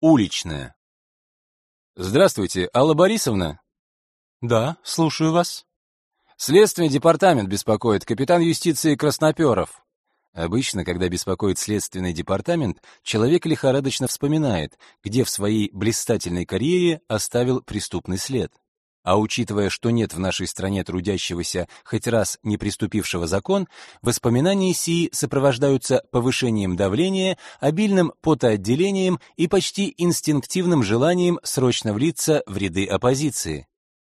Уличная. Здравствуйте, Алла Борисовна. Да, слушаю вас. Следственный департамент беспокоит капитан юстиции Красноперов. Обычно, когда беспокоит следственный департамент, человек лихорадочно вспоминает, где в своей блистательной карьере оставил преступный след. А учитывая, что нет в нашей стране трудящегося, хоть раз не приступившего закон, воспоминания сии сопровождаются повышением давления, обильным потоотделением и почти инстинктивным желанием срочно влиться в ряды оппозиции.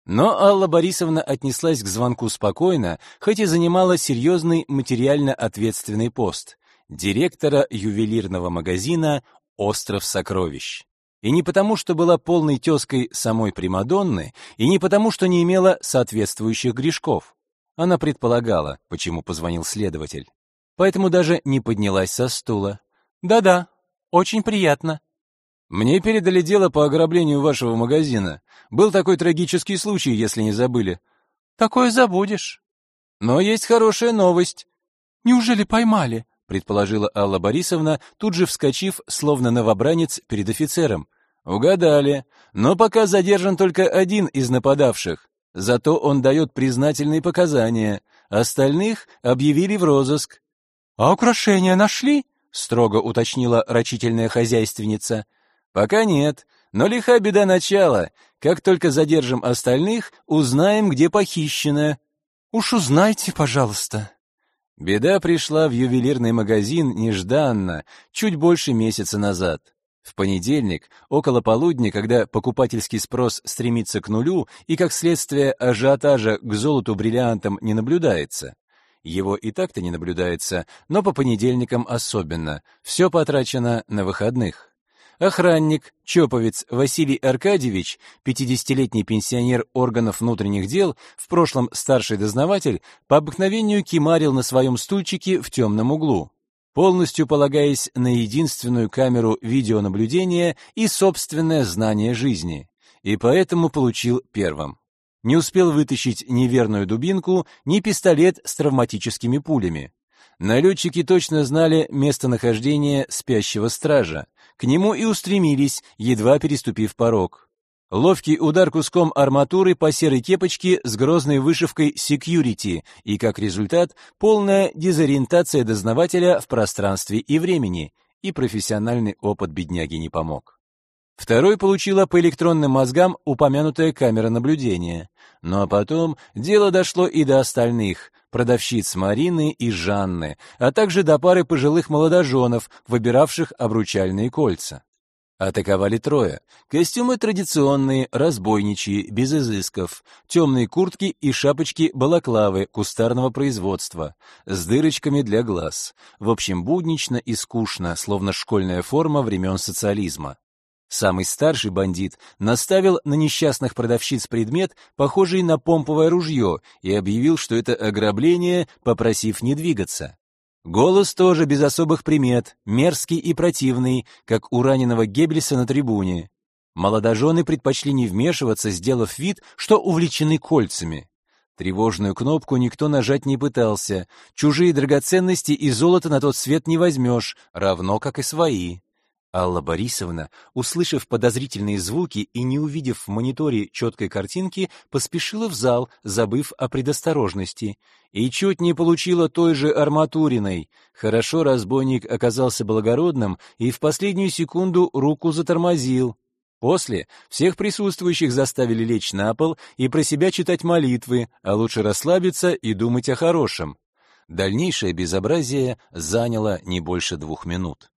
Но Алла Борисовна отнеслась к звонку спокойно, хоть и занимала серьезный материально ответственный пост директора ювелирного магазина «Остров сокровищ». И не потому, что была полной тезкой самой Примадонны, и не потому, что не имела соответствующих грешков. Она предполагала, почему позвонил следователь. Поэтому даже не поднялась со стула. «Да-да, очень приятно». «Мне передали дело по ограблению вашего магазина. Был такой трагический случай, если не забыли». «Такое забудешь». «Но есть хорошая новость». «Неужели поймали?» Предположила Алла Борисовна, тут же вскочив, словно новобранец перед офицером. Угадали. Но пока задержан только один из нападавших. Зато он дает признательные показания. Остальных объявили в розыск. А украшения нашли? строго уточнила рачительная хозяйственница. Пока нет, но лиха беда начала. Как только задержим остальных, узнаем, где похищено. Уж узнайте, пожалуйста. Беда пришла в ювелирный магазин нежданно, чуть больше месяца назад. В понедельник, около полудня, когда покупательский спрос стремится к нулю и, как следствие, ажиотажа к золоту-бриллиантам не наблюдается. Его и так-то не наблюдается, но по понедельникам особенно. Все потрачено на выходных. Охранник, чоповец Василий Аркадьевич, 50-летний пенсионер органов внутренних дел, в прошлом старший дознаватель, по обыкновению кимарил на своем стульчике в темном углу, полностью полагаясь на единственную камеру видеонаблюдения и собственное знание жизни, и поэтому получил первым. Не успел вытащить ни верную дубинку, ни пистолет с травматическими пулями. Налетчики точно знали местонахождение спящего стража. К нему и устремились, едва переступив порог. Ловкий удар куском арматуры по серой кепочке с грозной вышивкой «Security» и, как результат, полная дезориентация дознавателя в пространстве и времени, и профессиональный опыт бедняги не помог. Второй получила по электронным мозгам упомянутая камера наблюдения. Ну а потом дело дошло и до остальных, продавщиц Марины и Жанны, а также до пары пожилых молодоженов, выбиравших обручальные кольца. Атаковали трое. Костюмы традиционные, разбойничьи, без изысков, темные куртки и шапочки-балаклавы кустарного производства, с дырочками для глаз. В общем, буднично и скучно, словно школьная форма времен социализма. Самый старший бандит наставил на несчастных продавщиц предмет, похожий на помповое ружье, и объявил, что это ограбление, попросив не двигаться. Голос тоже без особых примет, мерзкий и противный, как у раненого Геббельса на трибуне. Молодожены предпочли не вмешиваться, сделав вид, что увлечены кольцами. Тревожную кнопку никто нажать не пытался. Чужие драгоценности и золото на тот свет не возьмешь, равно как и свои. Алла Борисовна, услышав подозрительные звуки и не увидев в мониторе четкой картинки, поспешила в зал, забыв о предосторожности, и чуть не получила той же арматуриной. Хорошо разбойник оказался благородным и в последнюю секунду руку затормозил. После всех присутствующих заставили лечь на пол и про себя читать молитвы, а лучше расслабиться и думать о хорошем. Дальнейшее безобразие заняло не больше двух минут.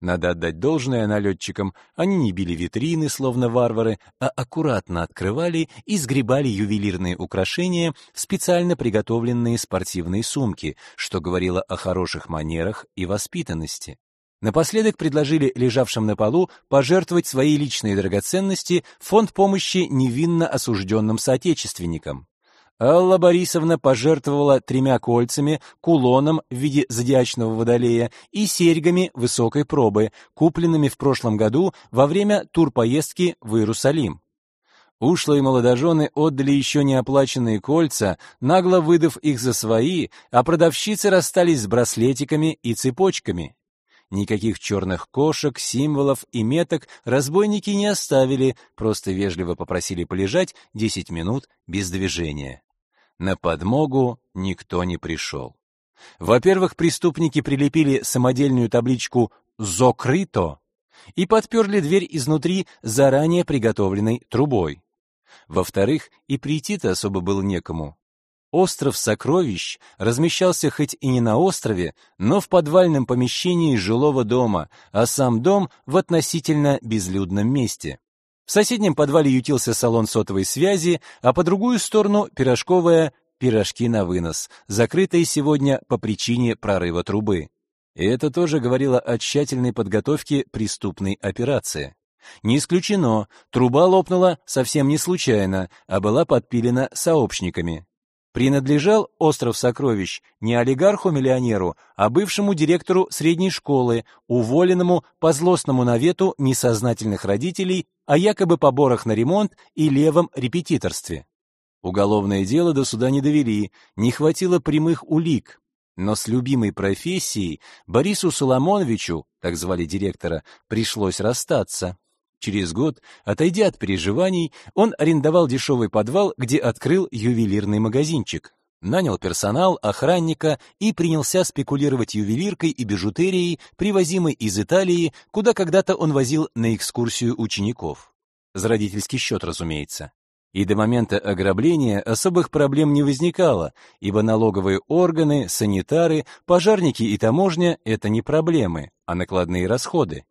Надо отдать должное налетчикам, они не били витрины, словно варвары, а аккуратно открывали и сгребали ювелирные украшения в специально приготовленные спортивные сумки, что говорило о хороших манерах и воспитанности. Напоследок предложили лежавшим на полу пожертвовать свои личные драгоценности в фонд помощи невинно осужденным соотечественникам. Алла Борисовна пожертвовала тремя кольцами, кулоном в виде зодиачного водолея и серьгами высокой пробы, купленными в прошлом году во время турпоездки в Иерусалим. Ушлые молодожены отдали еще неоплаченные кольца, нагло выдав их за свои, а продавщицы расстались с браслетиками и цепочками. Никаких черных кошек, символов и меток разбойники не оставили, просто вежливо попросили полежать 10 минут без движения. На подмогу никто не пришел. Во-первых, преступники прилепили самодельную табличку «Зокрыто» и подперли дверь изнутри заранее приготовленной трубой. Во-вторых, и прийти-то особо было некому. Остров сокровищ размещался хоть и не на острове, но в подвальном помещении жилого дома, а сам дом в относительно безлюдном месте. В соседнем подвале ютился салон сотовой связи, а по другую сторону пирожковая «Пирожки на вынос», закрытая сегодня по причине прорыва трубы. И это тоже говорило о тщательной подготовке преступной операции. Не исключено, труба лопнула совсем не случайно, а была подпилена сообщниками. Принадлежал остров сокровищ не олигарху-миллионеру, а бывшему директору средней школы, уволенному по злостному навету несознательных родителей о якобы поборах на ремонт и левом репетиторстве. Уголовное дело до суда не довели, не хватило прямых улик. Но с любимой профессией Борису Соломоновичу, так звали директора, пришлось расстаться. Через год, отойдя от переживаний, он арендовал дешевый подвал, где открыл ювелирный магазинчик. Нанял персонал, охранника и принялся спекулировать ювелиркой и бижутерией, привозимой из Италии, куда когда-то он возил на экскурсию учеников. За родительский счет, разумеется. И до момента ограбления особых проблем не возникало, ибо налоговые органы, санитары, пожарники и таможня — это не проблемы, а накладные расходы.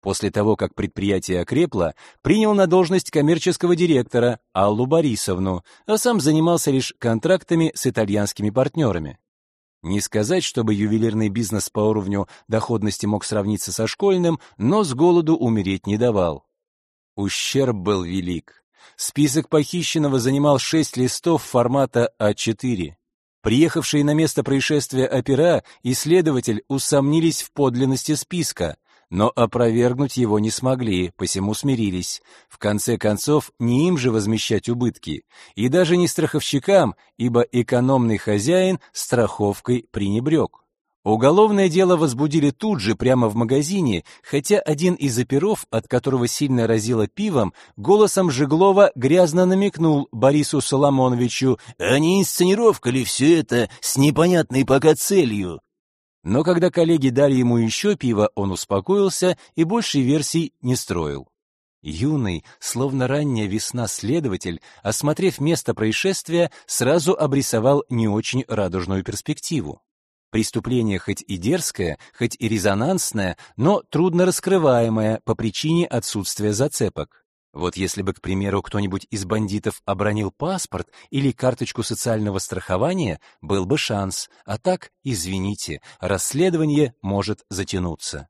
После того, как предприятие окрепло, принял на должность коммерческого директора Аллу Борисовну, а сам занимался лишь контрактами с итальянскими партнерами. Не сказать, чтобы ювелирный бизнес по уровню доходности мог сравниться со школьным, но с голоду умереть не давал. Ущерб был велик. Список похищенного занимал шесть листов формата А4. Приехавшие на место происшествия опера и следователь усомнились в подлинности списка, но опровергнуть его не смогли, посему смирились. В конце концов, не им же возмещать убытки, и даже не страховщикам, ибо экономный хозяин страховкой пренебрег. Уголовное дело возбудили тут же, прямо в магазине, хотя один из оперов, от которого сильно разило пивом, голосом Жеглова грязно намекнул Борису Соломоновичу, «А не инсценировка ли все это с непонятной пока целью?» Но когда коллеги дали ему еще пиво, он успокоился и больше версий не строил. Юный, словно ранняя весна следователь, осмотрев место происшествия, сразу обрисовал не очень радужную перспективу. Преступление хоть и дерзкое, хоть и резонансное, но трудно раскрываемое по причине отсутствия зацепок. Вот если бы, к примеру, кто-нибудь из бандитов обронил паспорт или карточку социального страхования, был бы шанс, а так, извините, расследование может затянуться.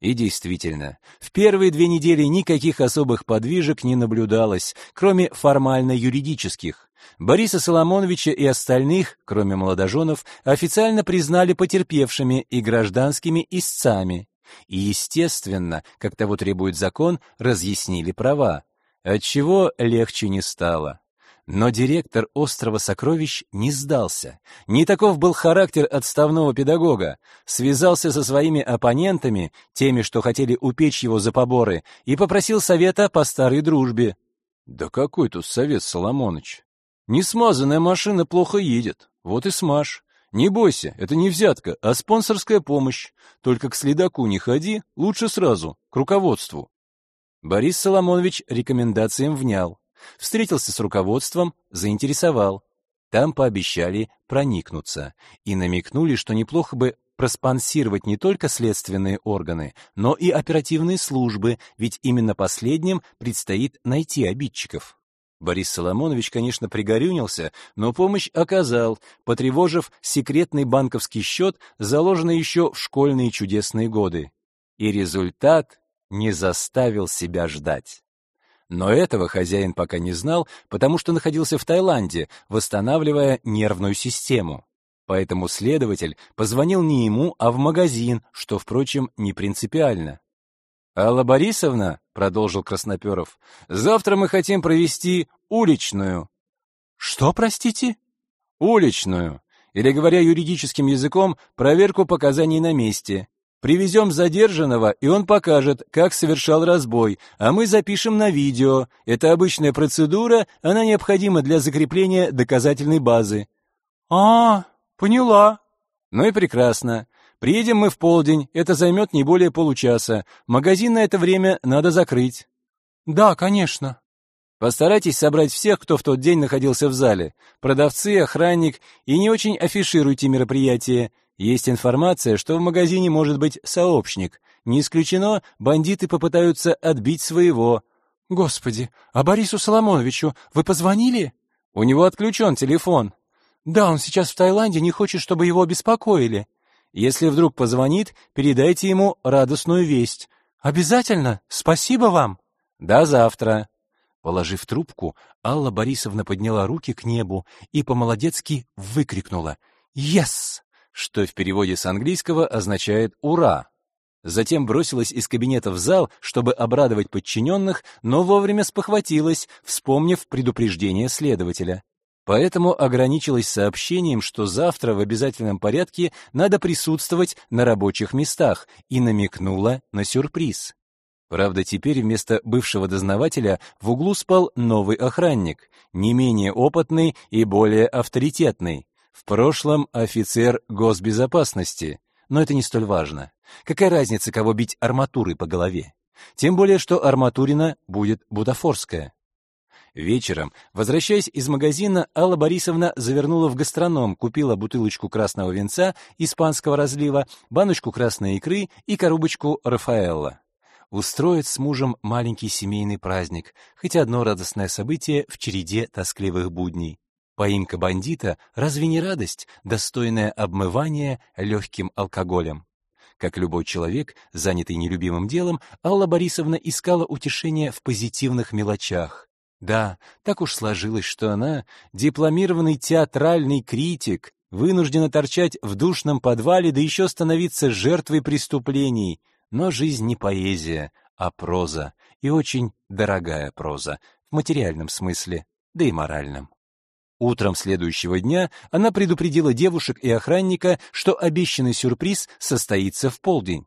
И действительно, в первые две недели никаких особых подвижек не наблюдалось, кроме формально-юридических. Бориса Соломоновича и остальных, кроме молодоженов, официально признали потерпевшими и гражданскими истцами. И, естественно, как того требует закон, разъяснили права, отчего легче не стало. Но директор острова сокровищ не сдался. Не таков был характер отставного педагога. Связался со своими оппонентами, теми, что хотели упечь его за поборы, и попросил совета по старой дружбе. Да какой тут совет, Соломоныч? Несмазанная машина плохо едет. Вот и смажь. Не бойся, это не взятка, а спонсорская помощь. Только к следаку не ходи, лучше сразу, к руководству. Борис Соломонович рекомендациям внял. Встретился с руководством, заинтересовал. Там пообещали проникнуться и намекнули, что неплохо бы проспонсировать не только следственные органы, но и оперативные службы, ведь именно последним предстоит найти обидчиков. Борис Соломонович, конечно, пригорюнился, но помощь оказал, потревожив секретный банковский счет, заложенный еще в школьные чудесные годы. И результат не заставил себя ждать. Но этого хозяин пока не знал, потому что находился в Таиланде, восстанавливая нервную систему. Поэтому следователь позвонил не ему, а в магазин, что, впрочем, не принципиально. «Алла Борисовна», — продолжил Красноперов, — «завтра мы хотим провести уличную». «Что, простите?» «Уличную. Или, говоря юридическим языком, проверку показаний на месте. Привезем задержанного, и он покажет, как совершал разбой, а мы запишем на видео. Это обычная процедура, она необходима для закрепления доказательной базы. А, поняла. Ну и прекрасно. Приедем мы в полдень, это займет не более получаса. Магазин на это время надо закрыть. Да, конечно. Постарайтесь собрать всех, кто в тот день находился в зале. Продавцы, охранник, и не очень афишируйте мероприятие. Есть информация, что в магазине может быть сообщник. Не исключено, бандиты попытаются отбить своего. Господи, а Борису Соломоновичу вы позвонили? У него отключен телефон. Да, он сейчас в Таиланде, не хочет, чтобы его беспокоили. Если вдруг позвонит, передайте ему радостную весть. Обязательно. Спасибо вам. До завтра. Положив трубку, Алла Борисовна подняла руки к небу и по-молодецки выкрикнула «Yes!», что в переводе с английского означает «Ура!». Затем бросилась из кабинета в зал, чтобы обрадовать подчиненных, но вовремя спохватилась, вспомнив предупреждение следователя. Поэтому ограничилась сообщением, что завтра в обязательном порядке надо присутствовать на рабочих местах, и намекнула на сюрприз. Правда, теперь вместо бывшего дознавателя в углу спал новый охранник, не менее опытный и более авторитетный. В прошлом офицер госбезопасности. Но это не столь важно. Какая разница, кого бить арматурой по голове? Тем более, что арматурина будет бутафорская. Вечером, возвращаясь из магазина, Алла Борисовна завернула в гастроном, купила бутылочку красного винца испанского разлива, баночку красной икры и коробочку Рафаэлла устроить с мужем маленький семейный праздник, хоть одно радостное событие в череде тоскливых будней. Поимка бандита разве не радость, достойная обмывания легким алкоголем? Как любой человек, занятый нелюбимым делом, Алла Борисовна искала утешения в позитивных мелочах. Да, так уж сложилось, что она, дипломированный театральный критик, вынуждена торчать в душном подвале, да еще становиться жертвой преступлений — но жизнь не поэзия, а проза, и очень дорогая проза, в материальном смысле, да и моральном. Утром следующего дня она предупредила девушек и охранника, что обещанный сюрприз состоится в полдень.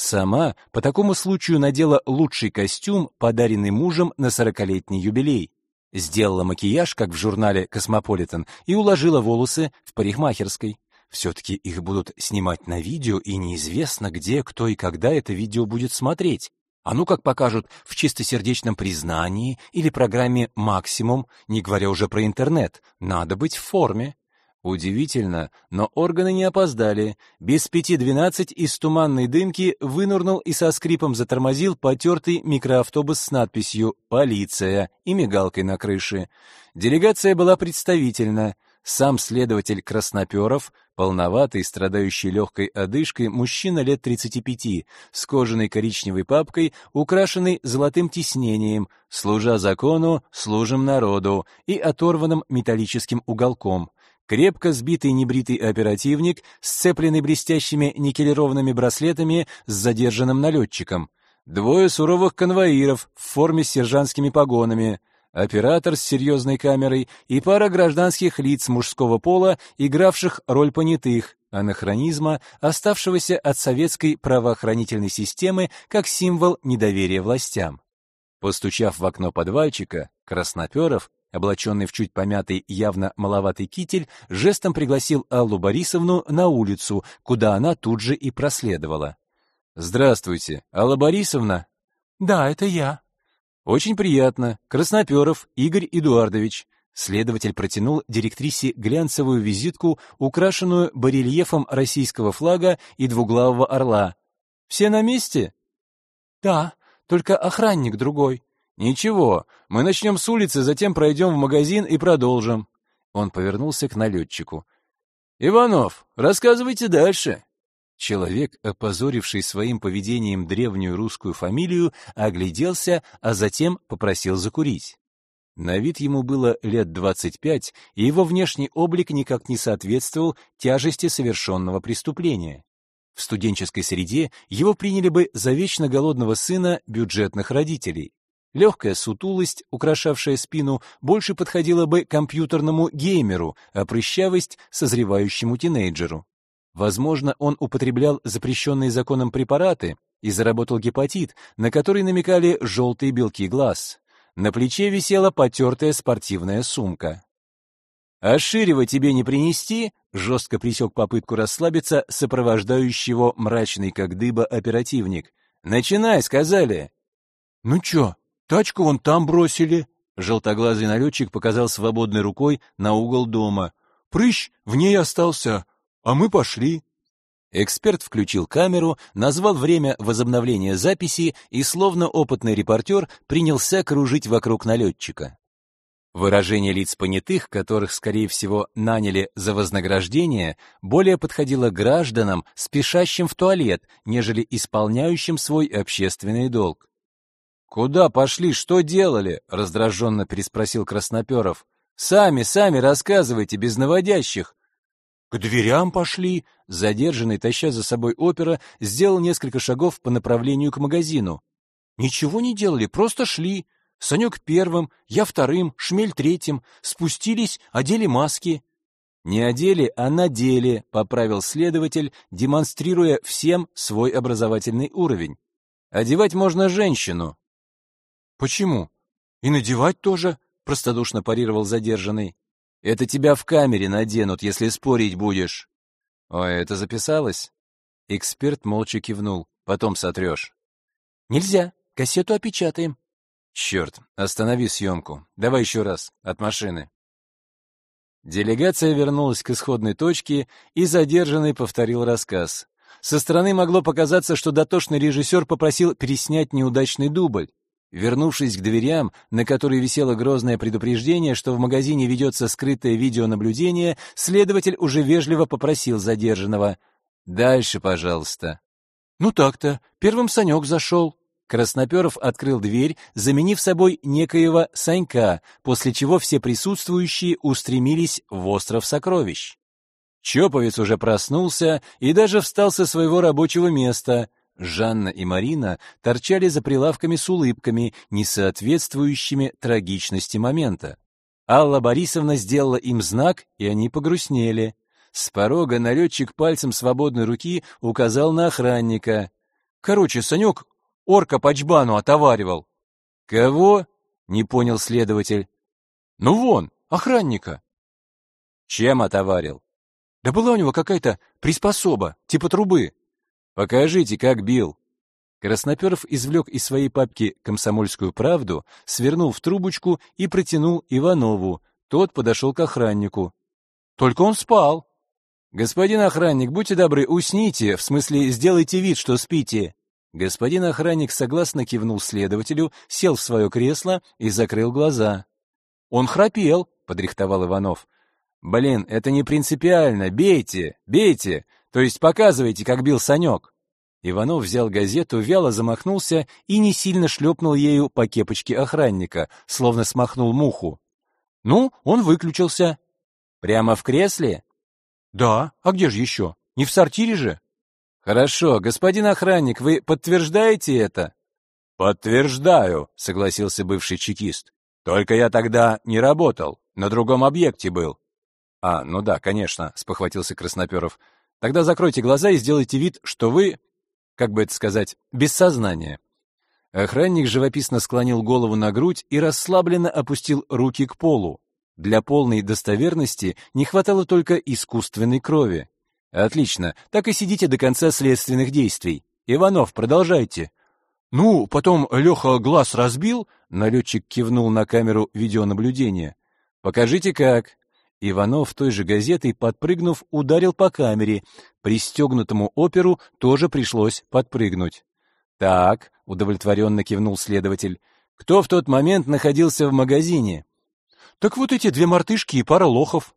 Сама по такому случаю надела лучший костюм, подаренный мужем на сорокалетний юбилей. Сделала макияж, как в журнале «Космополитен», и уложила волосы в парикмахерской. Все-таки их будут снимать на видео, и неизвестно, где, кто и когда это видео будет смотреть. А ну как покажут в чистосердечном признании или программе «Максимум», не говоря уже про интернет, надо быть в форме. Удивительно, но органы не опоздали. Без пяти двенадцать из туманной дымки вынырнул и со скрипом затормозил потертый микроавтобус с надписью «Полиция» и мигалкой на крыше. Делегация была представительна. Сам следователь Красноперов, полноватый, страдающий легкой одышкой, мужчина лет 35, с кожаной коричневой папкой, украшенный золотым тиснением, служа закону, служим народу, и оторванным металлическим уголком. Крепко сбитый небритый оперативник, сцепленный блестящими никелированными браслетами с задержанным налетчиком. Двое суровых конвоиров в форме с сержантскими погонами — оператор с серьезной камерой и пара гражданских лиц мужского пола, игравших роль понятых, анахронизма, оставшегося от советской правоохранительной системы как символ недоверия властям. Постучав в окно подвальчика, Красноперов, облаченный в чуть помятый, явно маловатый китель, жестом пригласил Аллу Борисовну на улицу, куда она тут же и проследовала. «Здравствуйте, Алла Борисовна?» «Да, это я», очень приятно. Красноперов Игорь Эдуардович. Следователь протянул директрисе глянцевую визитку, украшенную барельефом российского флага и двуглавого орла. Все на месте? Да, только охранник другой. Ничего, мы начнем с улицы, затем пройдем в магазин и продолжим. Он повернулся к налетчику. Иванов, рассказывайте дальше. Человек, опозоривший своим поведением древнюю русскую фамилию, огляделся, а затем попросил закурить. На вид ему было лет двадцать пять, и его внешний облик никак не соответствовал тяжести совершенного преступления. В студенческой среде его приняли бы за вечно голодного сына бюджетных родителей. Легкая сутулость, украшавшая спину, больше подходила бы компьютерному геймеру, а прыщавость — созревающему тинейджеру. Возможно, он употреблял запрещенные законом препараты и заработал гепатит, на который намекали желтые белки глаз. На плече висела потертая спортивная сумка. «А ширева тебе не принести?» — жестко пресек попытку расслабиться сопровождающего мрачный как дыба оперативник. «Начинай», — сказали. «Ну чё, тачку вон там бросили?» Желтоглазый налетчик показал свободной рукой на угол дома. «Прыщ в ней остался, а мы пошли». Эксперт включил камеру, назвал время возобновления записи и, словно опытный репортер, принялся кружить вокруг налетчика. Выражение лиц понятых, которых, скорее всего, наняли за вознаграждение, более подходило гражданам, спешащим в туалет, нежели исполняющим свой общественный долг. «Куда пошли? Что делали?» — раздраженно переспросил Красноперов. «Сами, сами рассказывайте, без наводящих». «К дверям пошли!» Задержанный, таща за собой опера, сделал несколько шагов по направлению к магазину. «Ничего не делали, просто шли. Санек первым, я вторым, Шмель третьим. Спустились, одели маски». «Не одели, а надели», — поправил следователь, демонстрируя всем свой образовательный уровень. «Одевать можно женщину, Почему? И надевать тоже, простодушно парировал задержанный. Это тебя в камере наденут, если спорить будешь. Ой, это записалось? Эксперт молча кивнул. Потом сотрешь. Нельзя, кассету опечатаем. Черт, останови съемку. Давай еще раз, от машины. Делегация вернулась к исходной точке, и задержанный повторил рассказ. Со стороны могло показаться, что дотошный режиссер попросил переснять неудачный дубль. Вернувшись к дверям, на которой висело грозное предупреждение, что в магазине ведется скрытое видеонаблюдение, следователь уже вежливо попросил задержанного «Дальше, пожалуйста». «Ну так-то, первым Санек зашел». Красноперов открыл дверь, заменив собой некоего Санька, после чего все присутствующие устремились в остров сокровищ. Чоповец уже проснулся и даже встал со своего рабочего места. Жанна и Марина торчали за прилавками с улыбками, не соответствующими трагичности момента. Алла Борисовна сделала им знак, и они погрустнели. С порога налетчик пальцем свободной руки указал на охранника. «Короче, Санек орка по джбану отоваривал». «Кого?» — не понял следователь. «Ну вон, охранника». «Чем отоварил?» «Да была у него какая-то приспособа, типа трубы». Покажите, как бил. Красноперов извлек из своей папки «Комсомольскую правду», свернул в трубочку и протянул Иванову. Тот подошел к охраннику. «Только он спал». «Господин охранник, будьте добры, усните, в смысле, сделайте вид, что спите». Господин охранник согласно кивнул следователю, сел в свое кресло и закрыл глаза. «Он храпел», — подрихтовал Иванов. «Блин, это не принципиально. Бейте, бейте. То есть показывайте, как бил Санек». Иванов взял газету, вяло замахнулся и не сильно шлепнул ею по кепочке охранника, словно смахнул муху. «Ну, он выключился». «Прямо в кресле?» «Да, а где же еще? Не в сортире же?» «Хорошо, господин охранник, вы подтверждаете это?» «Подтверждаю», — согласился бывший чекист. «Только я тогда не работал, на другом объекте был». «А, ну да, конечно», — спохватился Красноперов. Тогда закройте глаза и сделайте вид, что вы, как бы это сказать, без сознания. Охранник живописно склонил голову на грудь и расслабленно опустил руки к полу. Для полной достоверности не хватало только искусственной крови. Отлично, так и сидите до конца следственных действий. Иванов, продолжайте. Ну, потом Леха глаз разбил, налетчик кивнул на камеру видеонаблюдения. Покажите как. Иванов той же газетой, подпрыгнув, ударил по камере. Пристегнутому оперу тоже пришлось подпрыгнуть. «Так», — удовлетворенно кивнул следователь, — «кто в тот момент находился в магазине?» «Так вот эти две мартышки и пара лохов».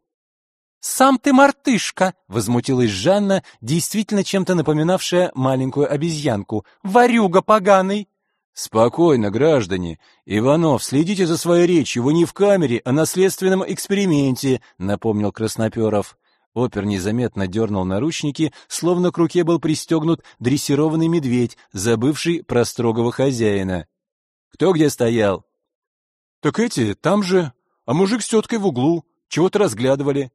«Сам ты мартышка!» — возмутилась Жанна, действительно чем-то напоминавшая маленькую обезьянку. «Варюга поганый!» Спокойно, граждане. Иванов, следите за своей речью, вы не в камере, а на следственном эксперименте, напомнил Красноперов. Опер незаметно дернул наручники, словно к руке был пристегнут дрессированный медведь, забывший про строгого хозяина. Кто где стоял? Так эти там же, а мужик с теткой в углу, чего-то разглядывали.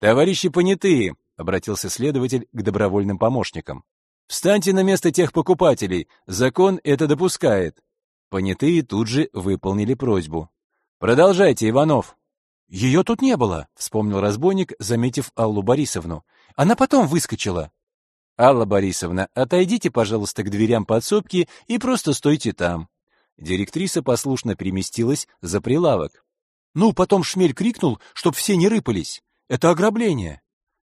Товарищи понятые, обратился следователь к добровольным помощникам. Встаньте на место тех покупателей, закон это допускает. Понятые тут же выполнили просьбу. Продолжайте, Иванов. Ее тут не было, вспомнил разбойник, заметив Аллу Борисовну. Она потом выскочила. Алла Борисовна, отойдите, пожалуйста, к дверям подсобки и просто стойте там. Директриса послушно переместилась за прилавок. Ну, потом Шмель крикнул, чтоб все не рыпались. Это ограбление.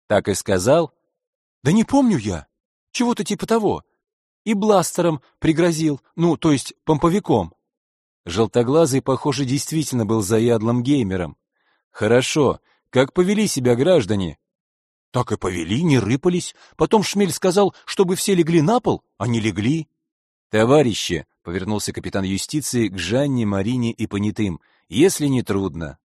Так и сказал. Да не помню я. Чего-то типа того. И бластером пригрозил, ну, то есть помповиком. Желтоглазый, похоже, действительно был заядлым геймером. Хорошо. Как повели себя граждане? Так и повели, не рыпались. Потом Шмель сказал, чтобы все легли на пол, а не легли. Товарищи, повернулся капитан юстиции к Жанне, Марине и понятым. Если не трудно.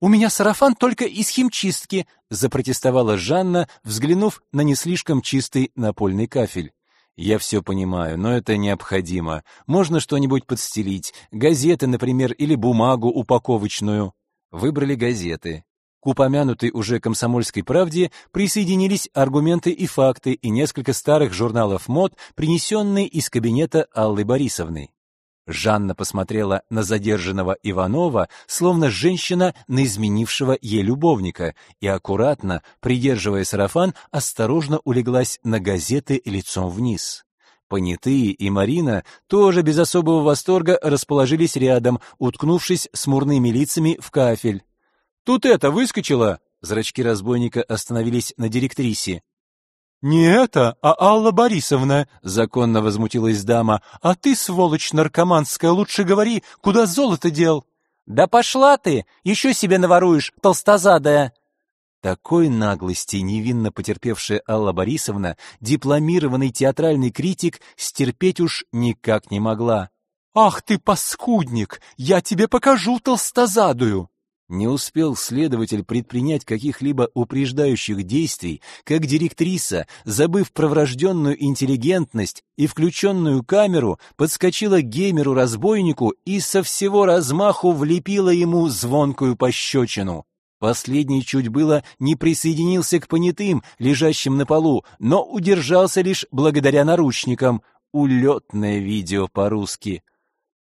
У меня сарафан только из химчистки, запротестовала Жанна, взглянув на не слишком чистый напольный кафель. Я все понимаю, но это необходимо. Можно что-нибудь подстелить, газеты, например, или бумагу упаковочную. Выбрали газеты. К упомянутой уже «Комсомольской правде» присоединились аргументы и факты и несколько старых журналов мод, принесенные из кабинета Аллы Борисовны. Жанна посмотрела на задержанного Иванова, словно женщина на изменившего ей любовника, и аккуратно, придерживая сарафан, осторожно улеглась на газеты лицом вниз. Понятые и Марина тоже без особого восторга расположились рядом, уткнувшись смурными лицами в кафель. Тут это выскочило. Зрачки разбойника остановились на директрисе. «Не это, а Алла Борисовна!» — законно возмутилась дама. «А ты, сволочь наркоманская, лучше говори, куда золото дел?» «Да пошла ты! Еще себе наворуешь, толстозадая!» Такой наглости невинно потерпевшая Алла Борисовна, дипломированный театральный критик, стерпеть уж никак не могла. «Ах ты, паскудник! Я тебе покажу толстозадую!» Не успел следователь предпринять каких-либо упреждающих действий, как директриса, забыв про врожденную интеллигентность и включенную камеру, подскочила к геймеру-разбойнику и со всего размаху влепила ему звонкую пощечину. Последний чуть было не присоединился к понятым, лежащим на полу, но удержался лишь благодаря наручникам. Улетное видео по-русски.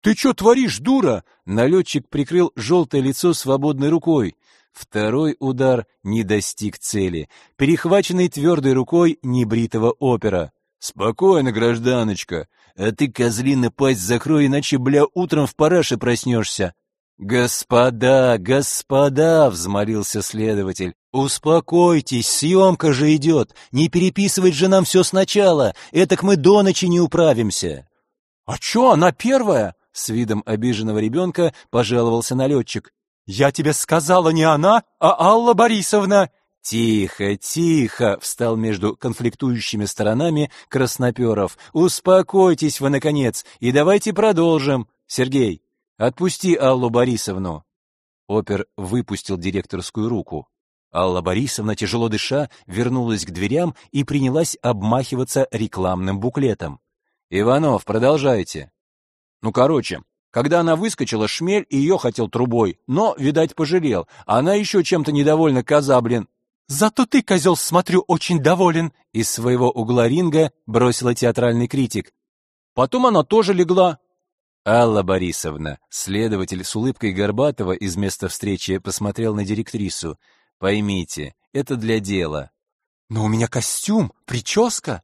«Ты что творишь, дура?» Налетчик прикрыл желтое лицо свободной рукой. Второй удар не достиг цели, перехваченный твердой рукой небритого опера. «Спокойно, гражданочка, а ты, козлина, пасть закрой, иначе, бля, утром в параше проснешься». «Господа, господа!» — взмолился следователь. «Успокойтесь, съемка же идет, не переписывать же нам все сначала, этак мы до ночи не управимся». «А чё, она первая?» С видом обиженного ребенка пожаловался налетчик. «Я тебе сказала не она, а Алла Борисовна!» «Тихо, тихо!» — встал между конфликтующими сторонами Красноперов. «Успокойтесь вы, наконец, и давайте продолжим. Сергей, отпусти Аллу Борисовну!» Опер выпустил директорскую руку. Алла Борисовна, тяжело дыша, вернулась к дверям и принялась обмахиваться рекламным буклетом. «Иванов, продолжайте!» Ну, короче, когда она выскочила, шмель ее хотел трубой, но, видать, пожалел. Она еще чем-то недовольна, коза, блин. «Зато ты, козел, смотрю, очень доволен!» Из своего угла ринга бросила театральный критик. Потом она тоже легла. Алла Борисовна, следователь с улыбкой Горбатова из места встречи посмотрел на директрису. Поймите, это для дела. Но у меня костюм, прическа.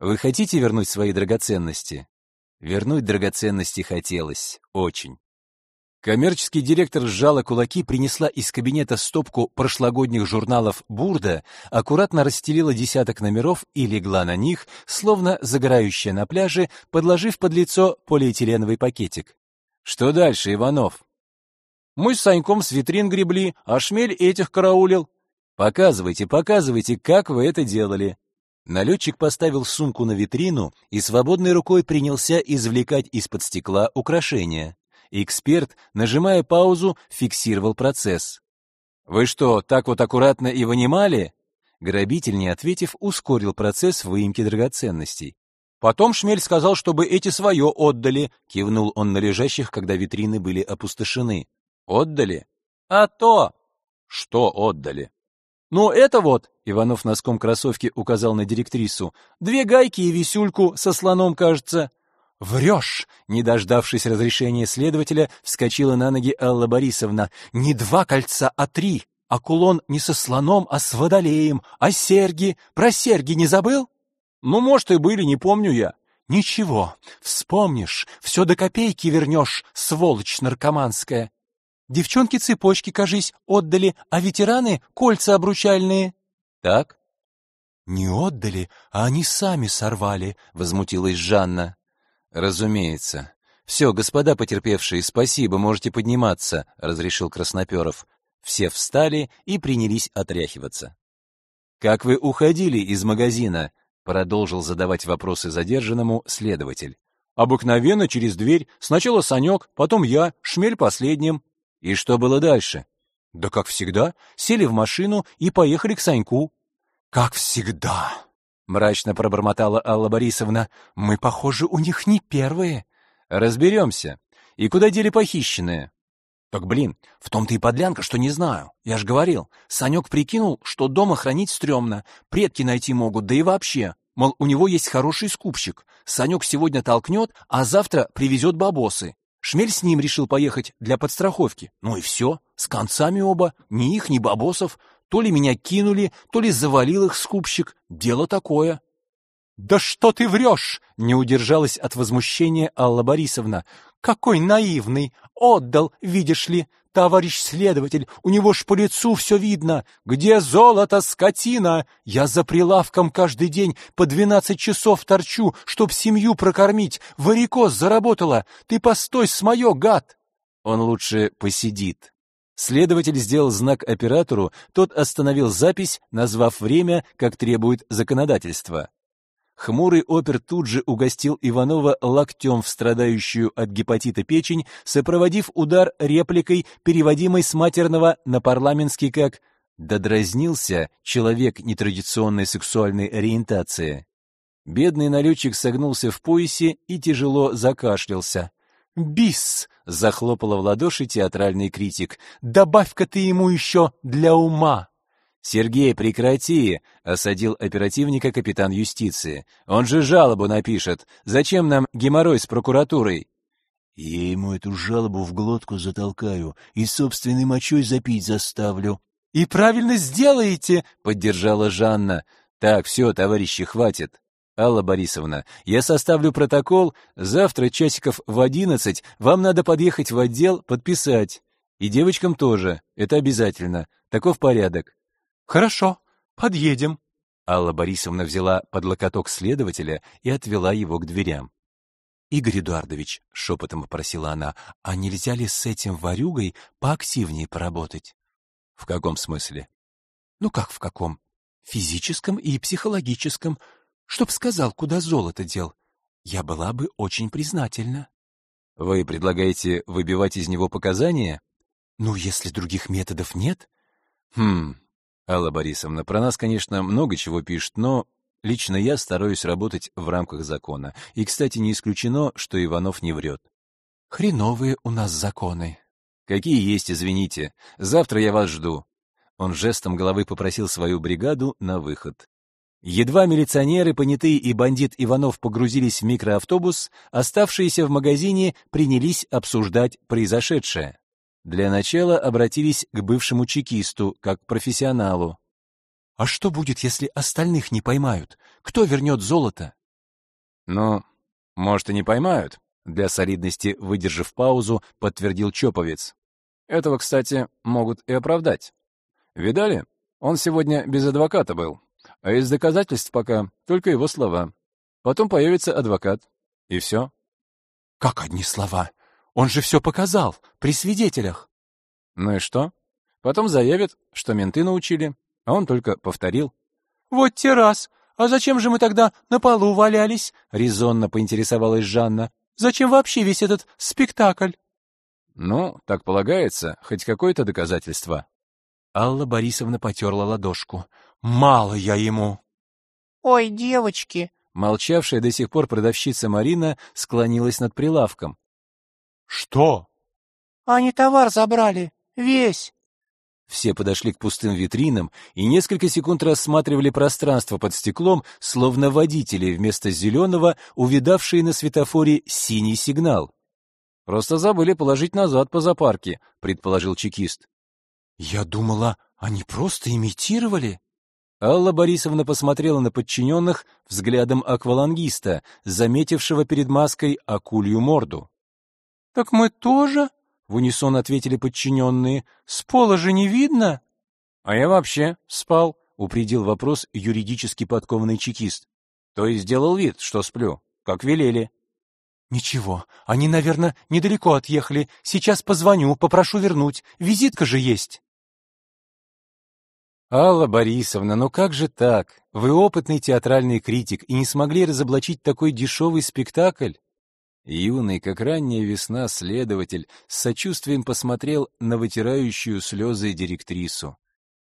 Вы хотите вернуть свои драгоценности? Вернуть драгоценности хотелось. Очень. Коммерческий директор сжала кулаки, принесла из кабинета стопку прошлогодних журналов «Бурда», аккуратно расстелила десяток номеров и легла на них, словно загорающая на пляже, подложив под лицо полиэтиленовый пакетик. «Что дальше, Иванов?» «Мы с Саньком с витрин гребли, а шмель этих караулил». «Показывайте, показывайте, как вы это делали». Налетчик поставил сумку на витрину и свободной рукой принялся извлекать из-под стекла украшения. Эксперт, нажимая паузу, фиксировал процесс. «Вы что, так вот аккуратно и вынимали?» Грабитель, не ответив, ускорил процесс выемки драгоценностей. «Потом Шмель сказал, чтобы эти свое отдали», — кивнул он на лежащих, когда витрины были опустошены. «Отдали?» «А то!» «Что отдали?» Ну, это вот, Иванов носком кроссовки указал на директрису, две гайки и висюльку со слоном, кажется. «Врешь!» — не дождавшись разрешения следователя, вскочила на ноги Алла Борисовна. «Не два кольца, а три! А кулон не со слоном, а с водолеем! А серьги? Про серьги не забыл?» «Ну, может, и были, не помню я». «Ничего, вспомнишь, все до копейки вернешь, сволочь наркоманская!» Девчонки цепочки, кажись, отдали, а ветераны — кольца обручальные. Так? Не отдали, а они сами сорвали, — возмутилась Жанна. Разумеется. Все, господа потерпевшие, спасибо, можете подниматься, — разрешил Красноперов. Все встали и принялись отряхиваться. «Как вы уходили из магазина?» — продолжил задавать вопросы задержанному следователь. «Обыкновенно через дверь. Сначала Санек, потом я, Шмель последним. И что было дальше? Да как всегда, сели в машину и поехали к Саньку. Как всегда, мрачно пробормотала Алла Борисовна. Мы, похоже, у них не первые. Разберемся. И куда дели похищенные? Так, блин, в том-то и подлянка, что не знаю. Я ж говорил, Санек прикинул, что дома хранить стрёмно, предки найти могут, да и вообще. Мол, у него есть хороший скупщик. Санек сегодня толкнет, а завтра привезет бабосы. Шмель с ним решил поехать для подстраховки. Ну и все, с концами оба, ни их, ни бабосов. То ли меня кинули, то ли завалил их скупщик. Дело такое. «Да что ты врешь!» — не удержалась от возмущения Алла Борисовна. «Какой наивный! Отдал, видишь ли! Товарищ следователь, у него ж по лицу все видно. Где золото, скотина? Я за прилавком каждый день по двенадцать часов торчу, чтоб семью прокормить. Варикоз заработала. Ты постой с моё, гад!» Он лучше посидит. Следователь сделал знак оператору, тот остановил запись, назвав время, как требует законодательство. Хмурый опер тут же угостил Иванова локтем в страдающую от гепатита печень, сопроводив удар репликой, переводимой с матерного на парламентский как «додразнился человек нетрадиционной сексуальной ориентации». Бедный налетчик согнулся в поясе и тяжело закашлялся. «Бис!» — захлопала в ладоши театральный критик. «Добавь-ка ты ему еще для ума!» «Сергей, прекрати!» — осадил оперативника капитан юстиции. «Он же жалобу напишет. Зачем нам геморрой с прокуратурой?» «Я ему эту жалобу в глотку затолкаю и собственной мочой запить заставлю». «И правильно сделаете!» — поддержала Жанна. «Так, все, товарищи, хватит. Алла Борисовна, я составлю протокол. Завтра часиков в одиннадцать вам надо подъехать в отдел, подписать. И девочкам тоже. Это обязательно. Таков порядок. Хорошо, подъедем. Алла Борисовна взяла под локоток следователя и отвела его к дверям. Игорь Эдуардович, шепотом попросила она, а нельзя ли с этим ворюгой поактивнее поработать? В каком смысле? Ну как в каком? Физическом и психологическом, чтоб сказал, куда золото дел. Я была бы очень признательна. Вы предлагаете выбивать из него показания? Ну, если других методов нет. Хм, Алла Борисовна, про нас, конечно, много чего пишут, но лично я стараюсь работать в рамках закона. И, кстати, не исключено, что Иванов не врет. Хреновые у нас законы. Какие есть, извините. Завтра я вас жду. Он жестом головы попросил свою бригаду на выход. Едва милиционеры, понятые и бандит Иванов погрузились в микроавтобус, оставшиеся в магазине принялись обсуждать произошедшее. Для начала обратились к бывшему чекисту, как к профессионалу. «А что будет, если остальных не поймают? Кто вернет золото?» «Ну, может, и не поймают», — для солидности, выдержав паузу, подтвердил Чоповец. «Этого, кстати, могут и оправдать. Видали? Он сегодня без адвоката был, а из доказательств пока только его слова. Потом появится адвокат, и все». «Как одни слова? Он же все показал, при свидетелях. Ну и что? Потом заявят, что менты научили, а он только повторил. Вот те раз. А зачем же мы тогда на полу валялись? Резонно поинтересовалась Жанна. Зачем вообще весь этот спектакль? Ну, так полагается, хоть какое-то доказательство. Алла Борисовна потерла ладошку. Мало я ему. Ой, девочки. Молчавшая до сих пор продавщица Марина склонилась над прилавком. «Что?» «Они товар забрали. Весь». Все подошли к пустым витринам и несколько секунд рассматривали пространство под стеклом, словно водители вместо зеленого, увидавшие на светофоре синий сигнал. «Просто забыли положить назад по запарке», — предположил чекист. «Я думала, они просто имитировали». Алла Борисовна посмотрела на подчиненных взглядом аквалангиста, заметившего перед маской акулью морду. «Так мы тоже?» — в унисон ответили подчиненные. «С пола же не видно?» «А я вообще спал», — упредил вопрос юридически подкованный чекист. «То есть сделал вид, что сплю, как велели». «Ничего, они, наверное, недалеко отъехали. Сейчас позвоню, попрошу вернуть. Визитка же есть». «Алла Борисовна, ну как же так? Вы опытный театральный критик и не смогли разоблачить такой дешевый спектакль?» Юный, как ранняя весна, следователь с сочувствием посмотрел на вытирающую слезы директрису.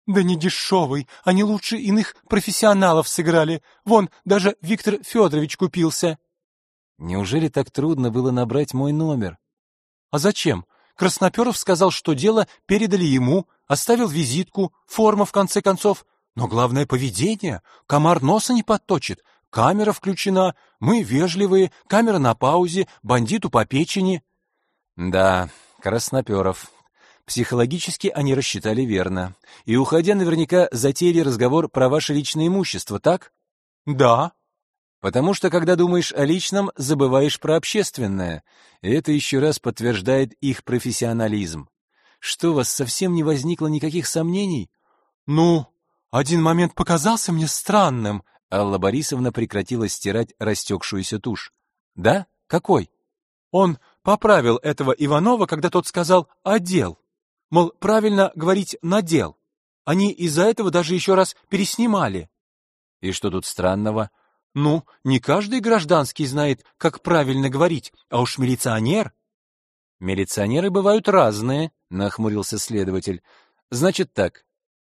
«Да не дешевый, они лучше иных профессионалов сыграли. Вон, даже Виктор Федорович купился». «Неужели так трудно было набрать мой номер?» «А зачем? Красноперов сказал, что дело передали ему, оставил визитку, форма в конце концов. Но главное поведение. Комар носа не подточит. Камера включена, мы вежливые, камера на паузе, бандиту по печени. Да, Красноперов. Психологически они рассчитали верно. И, уходя, наверняка затеяли разговор про ваше личное имущество, так? Да. Потому что, когда думаешь о личном, забываешь про общественное. И это еще раз подтверждает их профессионализм. Что, у вас совсем не возникло никаких сомнений? Ну, один момент показался мне странным. Алла Борисовна прекратила стирать растекшуюся тушь. Да? Какой? Он поправил этого Иванова, когда тот сказал «одел». Мол, правильно говорить «надел». Они из-за этого даже еще раз переснимали. И что тут странного? Ну, не каждый гражданский знает, как правильно говорить, а уж милиционер. Милиционеры бывают разные, нахмурился следователь. Значит так,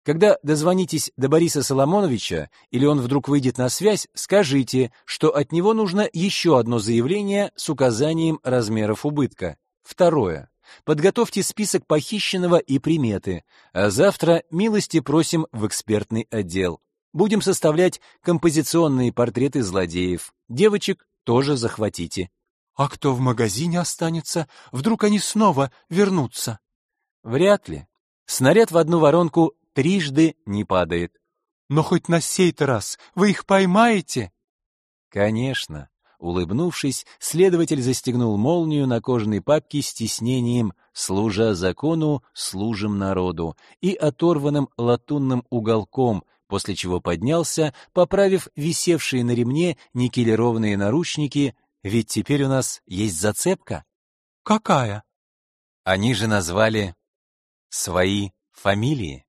когда дозвонитесь до Бориса Соломоновича или он вдруг выйдет на связь, скажите, что от него нужно еще одно заявление с указанием размеров убытка. Второе. Подготовьте список похищенного и приметы, а завтра милости просим в экспертный отдел. Будем составлять композиционные портреты злодеев. Девочек тоже захватите. А кто в магазине останется? Вдруг они снова вернутся? Вряд ли. Снаряд в одну воронку трижды не падает. Но хоть на сей-то раз вы их поймаете? Конечно. Улыбнувшись, следователь застегнул молнию на кожаной папке с тиснением «Служа закону, служим народу» и оторванным латунным уголком, после чего поднялся, поправив висевшие на ремне никелированные наручники, ведь теперь у нас есть зацепка. Какая? Они же назвали свои фамилии.